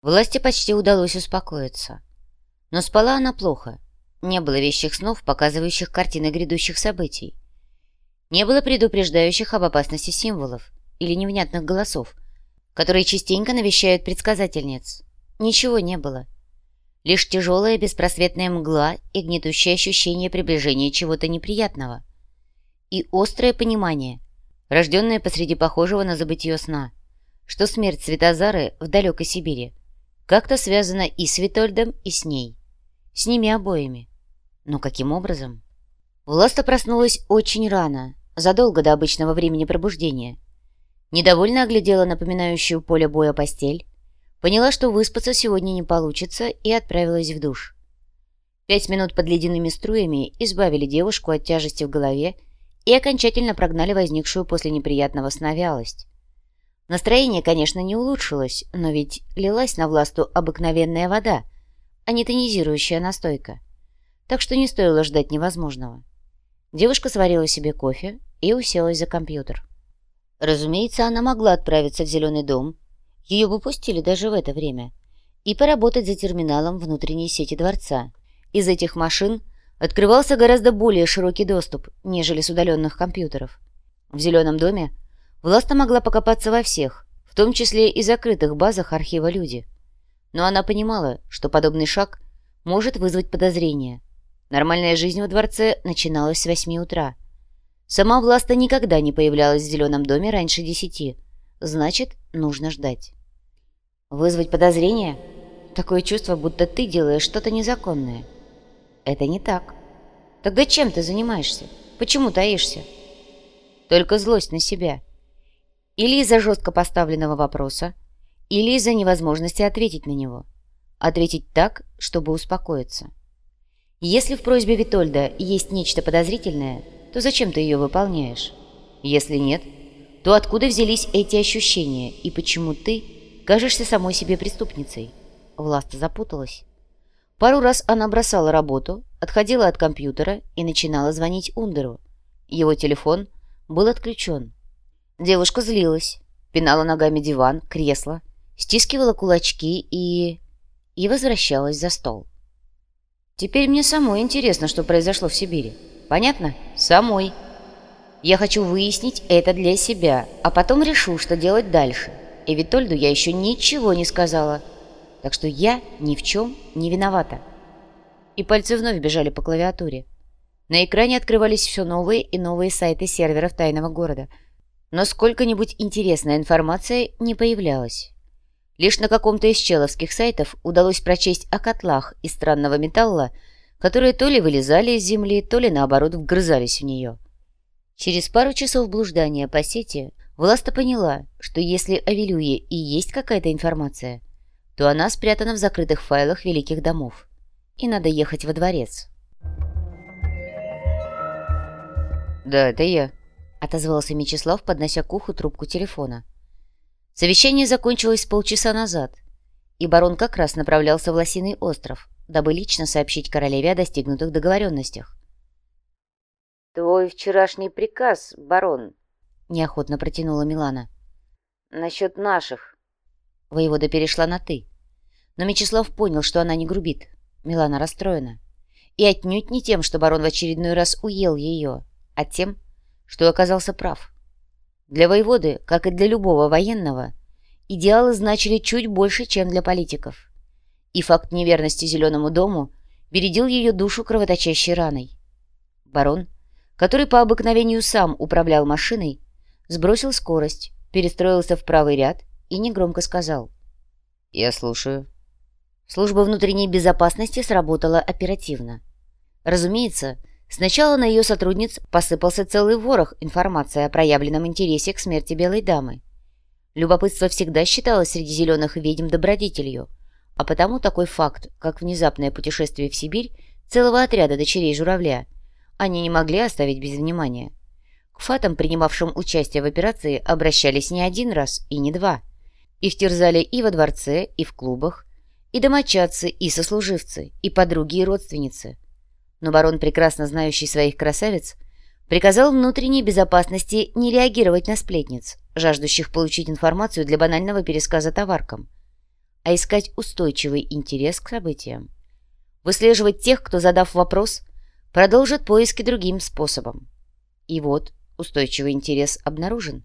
Власти почти удалось успокоиться. Но спала она плохо. Не было вещих снов, показывающих картины грядущих событий. Не было предупреждающих об опасности символов или невнятных голосов, которые частенько навещают предсказательниц. Ничего не было. Лишь тяжелая беспросветная мгла и гнетущее ощущение приближения чего-то неприятного. И острое понимание, рожденное посреди похожего на забытье сна, что смерть Светозары в далекой Сибири как-то связана и с Витольдом, и с ней. С ними обоими. Но каким образом? Власта проснулась очень рано, задолго до обычного времени пробуждения. Недовольно оглядела напоминающую поле боя постель, поняла, что выспаться сегодня не получится, и отправилась в душ. Пять минут под ледяными струями избавили девушку от тяжести в голове и окончательно прогнали возникшую после неприятного сна вялость. Настроение, конечно, не улучшилось, но ведь лилась на власту обыкновенная вода, а не тонизирующая настойка. Так что не стоило ждать невозможного. Девушка сварила себе кофе и уселась за компьютер. Разумеется, она могла отправиться в Зеленый дом, ее бы пустили даже в это время, и поработать за терминалом внутренней сети дворца. Из этих машин открывался гораздо более широкий доступ, нежели с удаленных компьютеров. В Зеленом доме Власта могла покопаться во всех, в том числе и закрытых базах архива «Люди». Но она понимала, что подобный шаг может вызвать подозрения. Нормальная жизнь во дворце начиналась с восьми утра. Сама Власта никогда не появлялась в зеленом доме раньше десяти. Значит, нужно ждать. Вызвать подозрения? Такое чувство, будто ты делаешь что-то незаконное. Это не так. Тогда чем ты занимаешься? Почему таишься? Только злость на себя. Или из-за жестко поставленного вопроса, или из-за невозможности ответить на него. Ответить так, чтобы успокоиться. Если в просьбе Витольда есть нечто подозрительное, то зачем ты ее выполняешь? Если нет, то откуда взялись эти ощущения и почему ты кажешься самой себе преступницей? Власта запуталась. Пару раз она бросала работу, отходила от компьютера и начинала звонить Ундеру. Его телефон был отключен. Девушка злилась, пинала ногами диван, кресло, стискивала кулачки и... и возвращалась за стол. Теперь мне самой интересно, что произошло в Сибири. Понятно? Самой. Я хочу выяснить это для себя, а потом решу, что делать дальше. И Витольду я еще ничего не сказала. Так что я ни в чем не виновата. И пальцы вновь бежали по клавиатуре. На экране открывались все новые и новые сайты серверов тайного города – но сколько-нибудь интересная информация не появлялась. Лишь на каком-то из человских сайтов удалось прочесть о котлах из странного металла, которые то ли вылезали из земли, то ли наоборот вгрызались в нее. Через пару часов блуждания по сети Власта поняла, что если о Вилюе и есть какая-то информация, то она спрятана в закрытых файлах великих домов, и надо ехать во дворец. «Да, это я», — отозвался Мечислав, поднося к уху трубку телефона. Совещание закончилось полчаса назад, и барон как раз направлялся в Лосиный остров, дабы лично сообщить королеве о достигнутых договоренностях. «Твой вчерашний приказ, барон», — неохотно протянула Милана. «Насчет наших». Воевода перешла на «ты». Но Мечислав понял, что она не грубит. Милана расстроена. И отнюдь не тем, что барон в очередной раз уел ее, а тем, что оказался прав. Для воеводы, как и для любого военного, идеалы значили чуть больше, чем для политиков. И факт неверности Зеленому дому бередил ее душу кровоточащей раной. Барон, который по обыкновению сам управлял машиной, сбросил скорость, перестроился в правый ряд и негромко сказал «Я слушаю». Служба внутренней безопасности сработала оперативно. Разумеется, Сначала на ее сотрудниц посыпался целый ворох информации о проявленном интересе к смерти белой дамы. Любопытство всегда считалось среди зеленых ведьм добродетелью, а потому такой факт, как внезапное путешествие в Сибирь целого отряда дочерей журавля, они не могли оставить без внимания. К фатам, принимавшим участие в операции, обращались не один раз и не два. Их терзали и во дворце, и в клубах, и домочадцы, и сослуживцы, и подруги, и родственницы – но барон, прекрасно знающий своих красавиц, приказал внутренней безопасности не реагировать на сплетниц, жаждущих получить информацию для банального пересказа товаркам. а искать устойчивый интерес к событиям. Выслеживать тех, кто, задав вопрос, продолжит поиски другим способом. И вот устойчивый интерес обнаружен.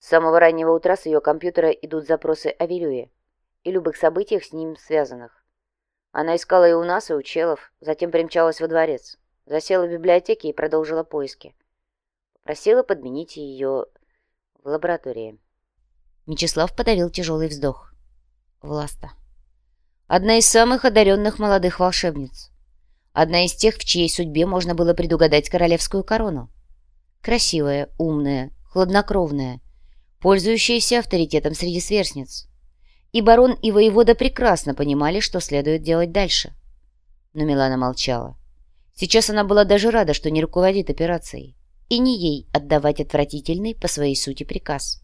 С самого раннего утра с ее компьютера идут запросы о Вилюе и любых событиях с ним связанных. Она искала и у нас, и у челов, затем примчалась во дворец, засела в библиотеке и продолжила поиски. Просила подменить ее в лаборатории. Мечислав подавил тяжелый вздох. Власта. Одна из самых одаренных молодых волшебниц. Одна из тех, в чьей судьбе можно было предугадать королевскую корону. Красивая, умная, хладнокровная, пользующаяся авторитетом среди сверстниц. И барон, и воевода прекрасно понимали, что следует делать дальше. Но Милана молчала. Сейчас она была даже рада, что не руководит операцией и не ей отдавать отвратительный по своей сути приказ.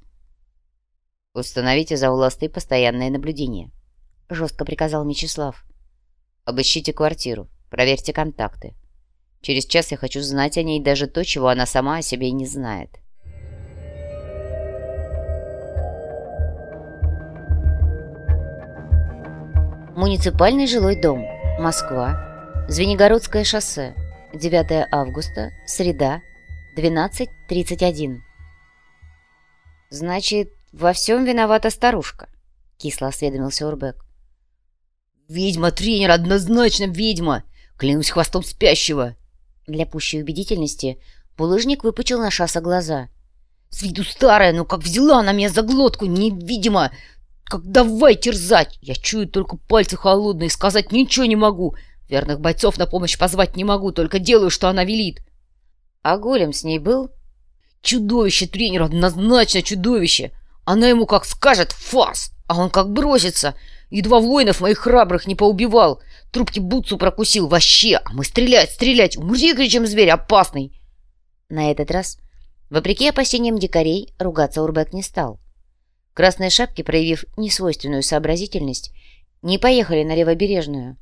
«Установите за властой постоянное наблюдение», — жестко приказал Мечислав. «Обыщите квартиру, проверьте контакты. Через час я хочу знать о ней даже то, чего она сама о себе не знает». Муниципальный жилой дом. Москва. Звенигородское шоссе. 9 августа. Среда. 12.31. «Значит, во всем виновата старушка», — кисло осведомился Урбек. «Ведьма, тренер, однозначно ведьма! Клянусь хвостом спящего!» Для пущей убедительности булыжник выпучил на шасса глаза. «С виду старая, но как взяла она меня за глотку, невидимо! Как давай терзать! Я чую только пальцы холодные, сказать ничего не могу. Верных бойцов на помощь позвать не могу, только делаю, что она велит. А голем с ней был? Чудовище, тренер, однозначно чудовище. Она ему как скажет «фас», а он как бросится. Едва воинов моих храбрых не поубивал. Трубки бутсу прокусил вообще, а мы стрелять, стрелять, умри, кричим зверь, опасный. На этот раз, вопреки опасениям дикарей, ругаться Урбек не стал. Красные шапки, проявив несвойственную сообразительность, не поехали на левобережную,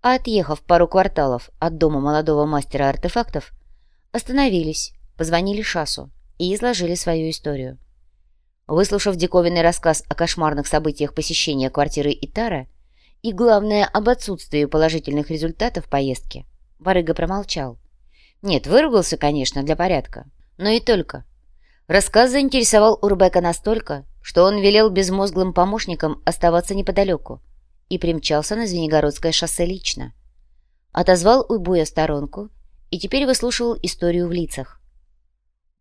а отъехав пару кварталов от дома молодого мастера артефактов, Остановились, позвонили Шасу и изложили свою историю. Выслушав диковинный рассказ о кошмарных событиях посещения квартиры Итара и, главное, об отсутствии положительных результатов поездки, Барыга промолчал. Нет, выругался, конечно, для порядка, но и только. Рассказ заинтересовал Урбека настолько, что он велел безмозглым помощникам оставаться неподалеку и примчался на Звенигородское шоссе лично. Отозвал Уйбуя сторонку и теперь выслушивал историю в лицах.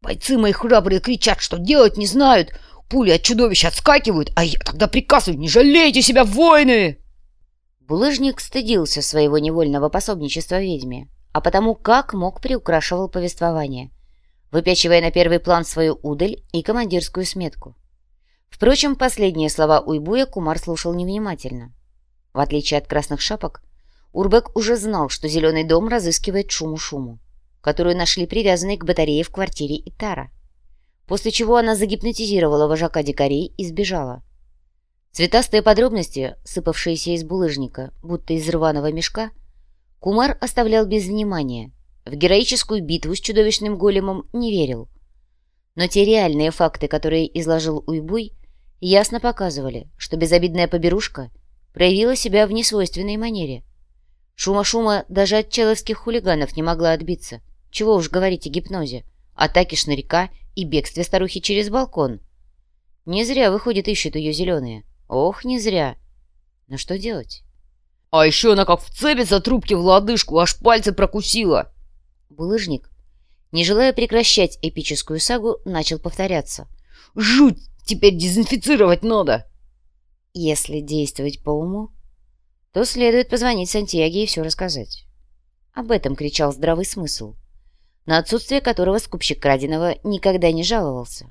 «Бойцы мои храбрые кричат, что делать не знают. Пули от чудовища отскакивают, а я тогда приказываю, не жалейте себя, воины!» Булыжник стыдился своего невольного пособничества ведьме, а потому как мог приукрашивал повествование, выпячивая на первый план свою удаль и командирскую сметку. Впрочем, последние слова Уйбуя Кумар слушал невнимательно. В отличие от красных шапок, Урбек уже знал, что Зеленый дом разыскивает Шуму-Шуму, которую нашли привязанной к батарее в квартире Итара, после чего она загипнотизировала вожака дикарей и сбежала. Цветастые подробности, сыпавшиеся из булыжника, будто из рваного мешка, Кумар оставлял без внимания. В героическую битву с чудовищным големом не верил. Но те реальные факты, которые изложил Уйбуй, ясно показывали, что безобидная поберушка проявила себя в несвойственной манере – Шума-шума даже от человских хулиганов не могла отбиться. Чего уж говорить о гипнозе, атаке шнырька и бегстве старухи через балкон. Не зря, выходит, ищут ее зеленые. Ох, не зря. Но что делать? А еще она как вцепится трубки в лодыжку, аж пальцы прокусила. Булыжник, не желая прекращать эпическую сагу, начал повторяться. Жуть! Теперь дезинфицировать надо! Если действовать по уму, то следует позвонить Сантьяге и все рассказать. Об этом кричал здравый смысл, на отсутствие которого скупщик краденого никогда не жаловался.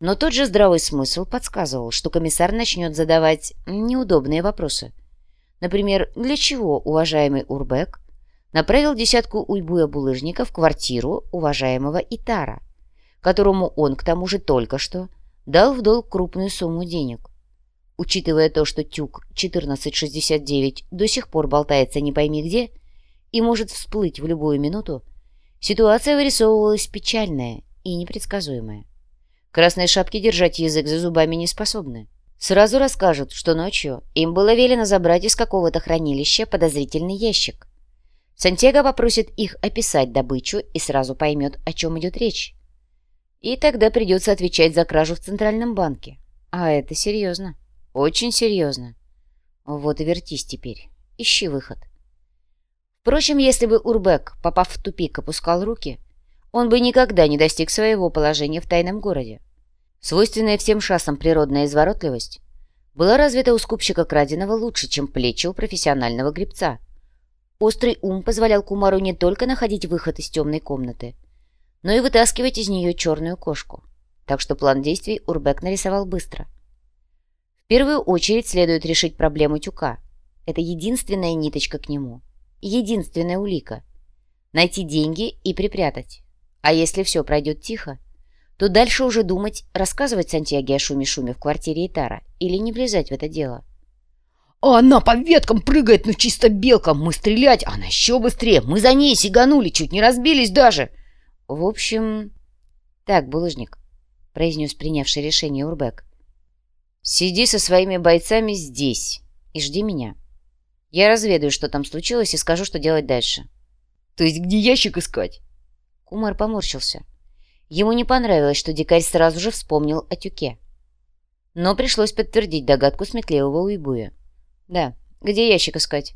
Но тот же здравый смысл подсказывал, что комиссар начнет задавать неудобные вопросы. Например, для чего уважаемый Урбек направил десятку уйбуя булыжников в квартиру уважаемого Итара, которому он, к тому же, только что дал в долг крупную сумму денег. Учитывая то, что тюк 1469 до сих пор болтается не пойми где и может всплыть в любую минуту, ситуация вырисовывалась печальная и непредсказуемая. Красные шапки держать язык за зубами не способны. Сразу расскажут, что ночью им было велено забрать из какого-то хранилища подозрительный ящик. Сантьяго попросит их описать добычу и сразу поймет, о чем идет речь. И тогда придется отвечать за кражу в Центральном банке. А это серьезно. Очень серьезно. Вот и вертись теперь. Ищи выход. Впрочем, если бы Урбек, попав в тупик, опускал руки, он бы никогда не достиг своего положения в тайном городе. Свойственная всем шассам природная изворотливость была развита у скупщика краденого лучше, чем плечи у профессионального гребца. Острый ум позволял Кумару не только находить выход из темной комнаты, но и вытаскивать из нее черную кошку. Так что план действий Урбек нарисовал быстро. В первую очередь следует решить проблему тюка. Это единственная ниточка к нему. Единственная улика. Найти деньги и припрятать. А если все пройдет тихо, то дальше уже думать, рассказывать Сантьяге о шуме-шуме в квартире Итара или не влезать в это дело. А она по веткам прыгает, ну чисто белка. Мы стрелять, она еще быстрее. Мы за ней сиганули, чуть не разбились даже. В общем... Так, булыжник, произнес принявший решение Урбек. Сиди со своими бойцами здесь и жди меня. Я разведаю, что там случилось, и скажу, что делать дальше. То есть где ящик искать? Кумар поморщился. Ему не понравилось, что дикарь сразу же вспомнил о тюке. Но пришлось подтвердить догадку сметливого уйбуя. «Да, где ящик искать?»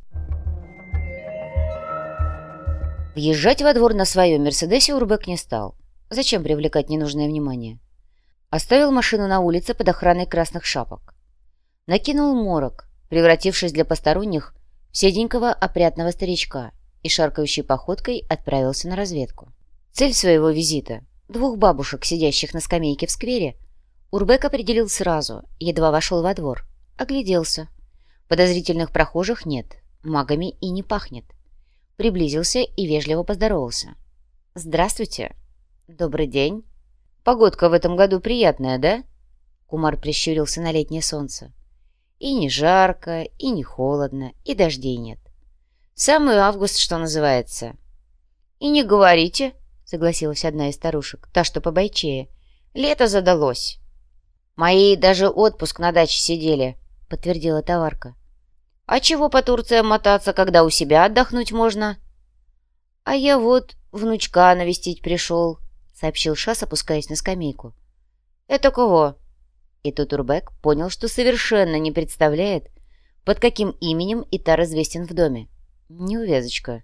Въезжать во двор на своем «Мерседесе» Урбек не стал. Зачем привлекать ненужное внимание? Оставил машину на улице под охраной красных шапок. Накинул морок, превратившись для посторонних в седенького опрятного старичка, и шаркающей походкой отправился на разведку. Цель своего визита Двух бабушек, сидящих на скамейке в сквере, Урбек определил сразу, едва вошел во двор. Огляделся. Подозрительных прохожих нет, магами и не пахнет. Приблизился и вежливо поздоровался. «Здравствуйте. Добрый день. Погодка в этом году приятная, да?» Кумар прищурился на летнее солнце. «И не жарко, и не холодно, и дождей нет. Самый август, что называется». «И не говорите», согласилась одна из старушек, та, что побойчее. «Лето задалось». «Мои даже отпуск на даче сидели», — подтвердила товарка. «А чего по Турции мотаться, когда у себя отдохнуть можно?» «А я вот внучка навестить пришел», — сообщил Шас, опускаясь на скамейку. «Это кого?» И тут Урбек понял, что совершенно не представляет, под каким именем Итар известен в доме. Неувязочка.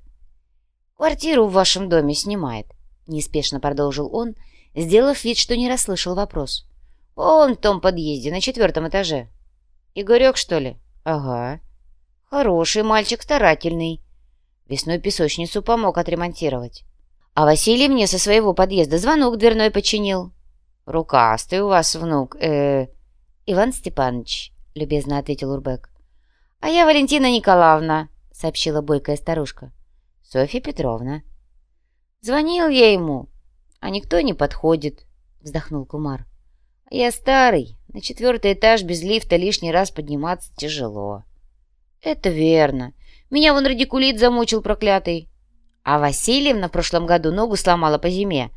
«Квартиру в вашем доме снимает. Неспешно продолжил он, сделав вид, что не расслышал вопрос. «Он в том подъезде, на четвертом этаже». «Игорек, что ли?» «Ага». «Хороший мальчик, старательный». Весной песочницу помог отремонтировать. А Василий мне со своего подъезда звонок дверной починил. «Рукастый у вас внук, э, «Иван Степанович», — любезно ответил Урбек. «А я Валентина Николаевна», — сообщила бойкая старушка. «Софья Петровна», Звонил я ему, а никто не подходит, вздохнул Кумар. Я старый, на четвертый этаж без лифта лишний раз подниматься тяжело. Это верно. Меня вон радикулит замучил проклятый. А Васильевна в прошлом году ногу сломала по зиме.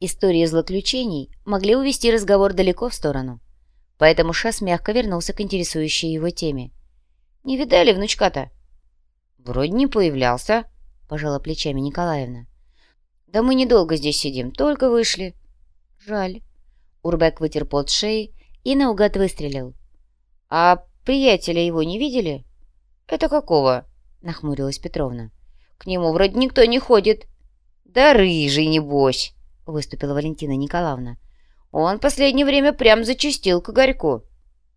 Истории злоключений могли увести разговор далеко в сторону. Поэтому Шас мягко вернулся к интересующей его теме. «Не видали внучка-то?» «Вроде не появлялся», — пожала плечами Николаевна. «Да мы недолго здесь сидим, только вышли». «Жаль». Урбек вытер пот шеи и наугад выстрелил. «А приятеля его не видели?» «Это какого?» — нахмурилась Петровна. «К нему вроде никто не ходит». «Да рыжий, небось!» — выступила Валентина Николаевна. «Он последнее время прям зачастил к Игорьку».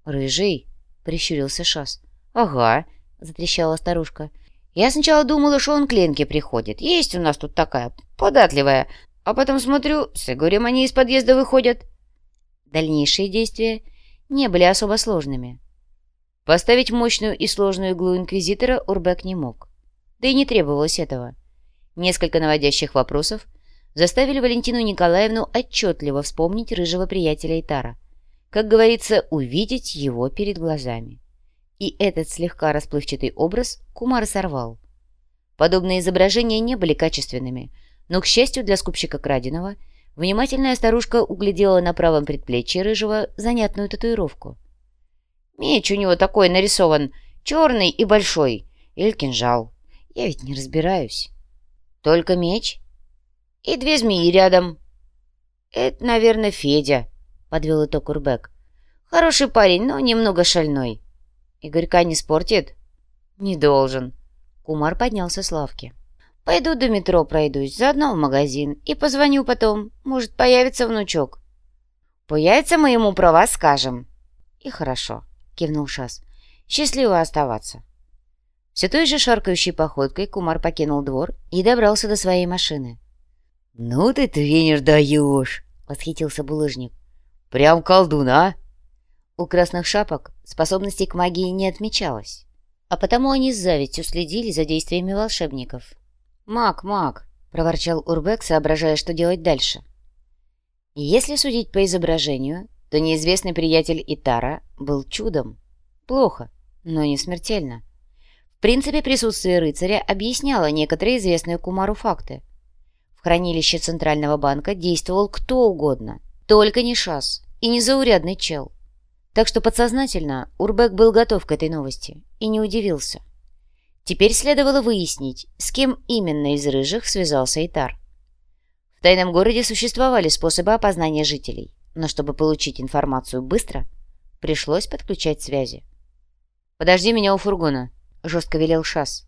«Рыжий?» — прищурился Шас. «Ага», — затрещала старушка. Я сначала думала, что он к Ленке приходит. Есть у нас тут такая, податливая. А потом смотрю, с Игорем они из подъезда выходят. Дальнейшие действия не были особо сложными. Поставить мощную и сложную иглу Инквизитора Урбек не мог. Да и не требовалось этого. Несколько наводящих вопросов заставили Валентину Николаевну отчетливо вспомнить рыжего приятеля Итара. Как говорится, увидеть его перед глазами и этот слегка расплывчатый образ Кумар сорвал. Подобные изображения не были качественными, но, к счастью для скупщика краденого, внимательная старушка углядела на правом предплечье рыжего занятную татуировку. Меч у него такой нарисован, черный и большой. Или кинжал. Я ведь не разбираюсь. Только меч? И две змеи рядом. Это, наверное, Федя, подвел итог Урбек. Хороший парень, но немного шальной. Игорька не спортит? Не должен. Кумар поднялся с лавки. Пойду до метро пройдусь, заодно в магазин, и позвоню потом. Может, появится внучок. Появится, мы ему про вас скажем. И хорошо, кивнул Шас. Счастливо оставаться. Все той же шаркающей походкой Кумар покинул двор и добрался до своей машины. «Ну ты, тренер, даешь!» — восхитился булыжник. «Прям колдун, а?» У красных шапок способностей к магии не отмечалось, а потому они с завистью следили за действиями волшебников. «Маг, маг!» — проворчал Урбек, соображая, что делать дальше. Если судить по изображению, то неизвестный приятель Итара был чудом. Плохо, но не смертельно. В принципе, присутствие рыцаря объясняло некоторые известные Кумару факты. В хранилище Центрального банка действовал кто угодно, только не Шас и не заурядный чел. Так что подсознательно Урбек был готов к этой новости и не удивился. Теперь следовало выяснить, с кем именно из рыжих связался Итар. В тайном городе существовали способы опознания жителей, но чтобы получить информацию быстро, пришлось подключать связи. «Подожди меня у фургона», — жестко велел Шас.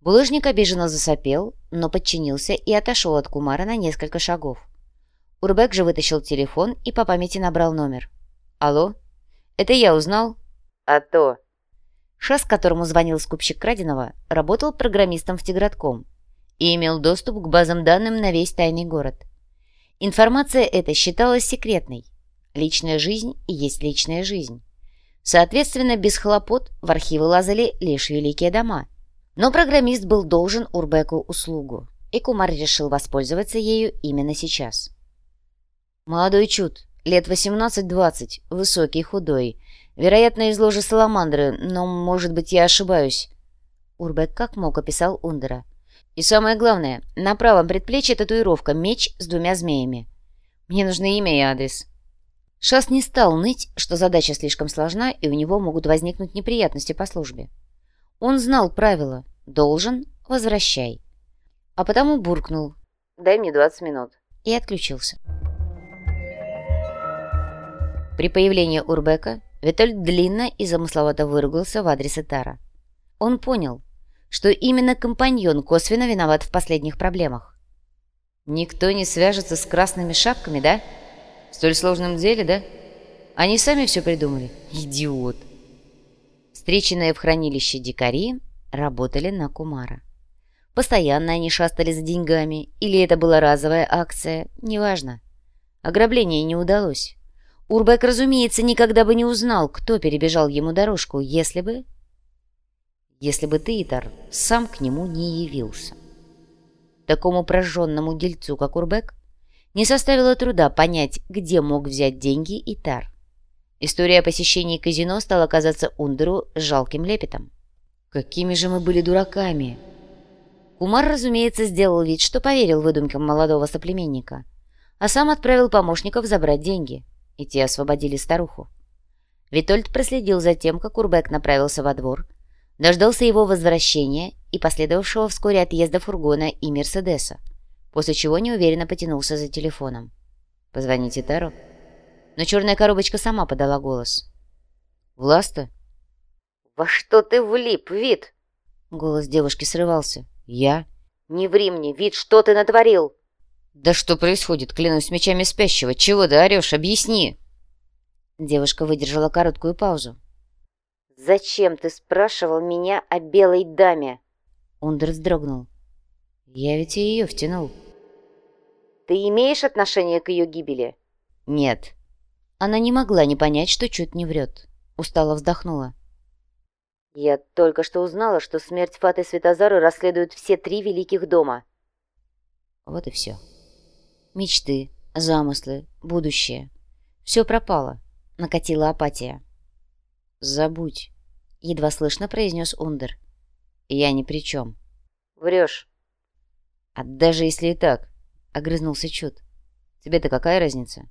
Булыжник обиженно засопел, но подчинился и отошел от Кумара на несколько шагов. Урбек же вытащил телефон и по памяти набрал номер. «Алло? Это я узнал?» «А то!» Шас, которому звонил скупщик краденого, работал программистом в Тигратком и имел доступ к базам данным на весь тайный город. Информация эта считалась секретной. Личная жизнь и есть личная жизнь. Соответственно, без хлопот в архивы лазали лишь великие дома. Но программист был должен Урбеку услугу, и Кумар решил воспользоваться ею именно сейчас. Молодой чуд, лет 18-20, высокий, худой, вероятно, из ложи Саламандры, но, может быть, я ошибаюсь. Урбек как мог описал Ундера. И самое главное, на правом предплечье татуировка «Меч с двумя змеями». Мне нужны имя и адрес. Шас не стал ныть, что задача слишком сложна, и у него могут возникнуть неприятности по службе. Он знал правила «должен, возвращай». А потому буркнул «дай мне 20 минут» и отключился. При появлении Урбека Витольд длинно и замысловато выругался в адрес Этара. Он понял, что именно компаньон косвенно виноват в последних проблемах. «Никто не свяжется с красными шапками, да?» В столь сложном деле, да? Они сами все придумали? Идиот!» Встреченные в хранилище дикари работали на Кумара. Постоянно они шастали за деньгами, или это была разовая акция, неважно. Ограбление не удалось. Урбек, разумеется, никогда бы не узнал, кто перебежал ему дорожку, если бы... Если бы ты, Итар, сам к нему не явился. Такому прожженному дельцу, как Урбек, не составило труда понять, где мог взять деньги Итар. История о посещении казино стала казаться Ундеру жалким лепетом. Какими же мы были дураками! Кумар, разумеется, сделал вид, что поверил выдумкам молодого соплеменника, а сам отправил помощников забрать деньги, и те освободили старуху. Витольд проследил за тем, как Урбек направился во двор, дождался его возвращения и последовавшего вскоре отъезда фургона и Мерседеса, после чего неуверенно потянулся за телефоном. «Позвоните Тару». Но черная коробочка сама подала голос. «Власта?» «Во что ты влип, Вид?» Голос девушки срывался. «Я?» «Не ври мне, Вид, что ты натворил?» «Да что происходит? Клянусь мечами спящего. Чего ты орешь? Объясни!» Девушка выдержала короткую паузу. «Зачем ты спрашивал меня о белой даме?» Ундер вздрогнул. «Я ведь и ее втянул». «Ты имеешь отношение к ее гибели?» «Нет». Она не могла не понять, что чуть не врет. Устало вздохнула. «Я только что узнала, что смерть Фаты Светозары расследуют все три великих дома». Вот и все. Мечты, замыслы, будущее. Все пропало. Накатила апатия. «Забудь», — едва слышно произнес Ундер. «Я ни при чем». «Врешь». «А даже если и так», — огрызнулся Чуд. «Тебе-то какая разница?»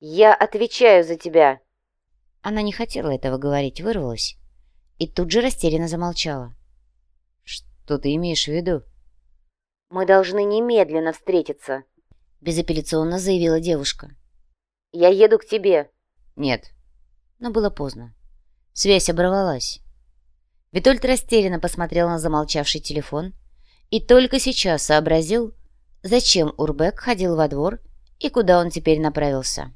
«Я отвечаю за тебя!» Она не хотела этого говорить, вырвалась. И тут же растерянно замолчала. «Что ты имеешь в виду?» «Мы должны немедленно встретиться», — безапелляционно заявила девушка. «Я еду к тебе». «Нет». Но было поздно. Связь оборвалась. Витольд растерянно посмотрел на замолчавший телефон и только сейчас сообразил, зачем Урбек ходил во двор и куда он теперь направился.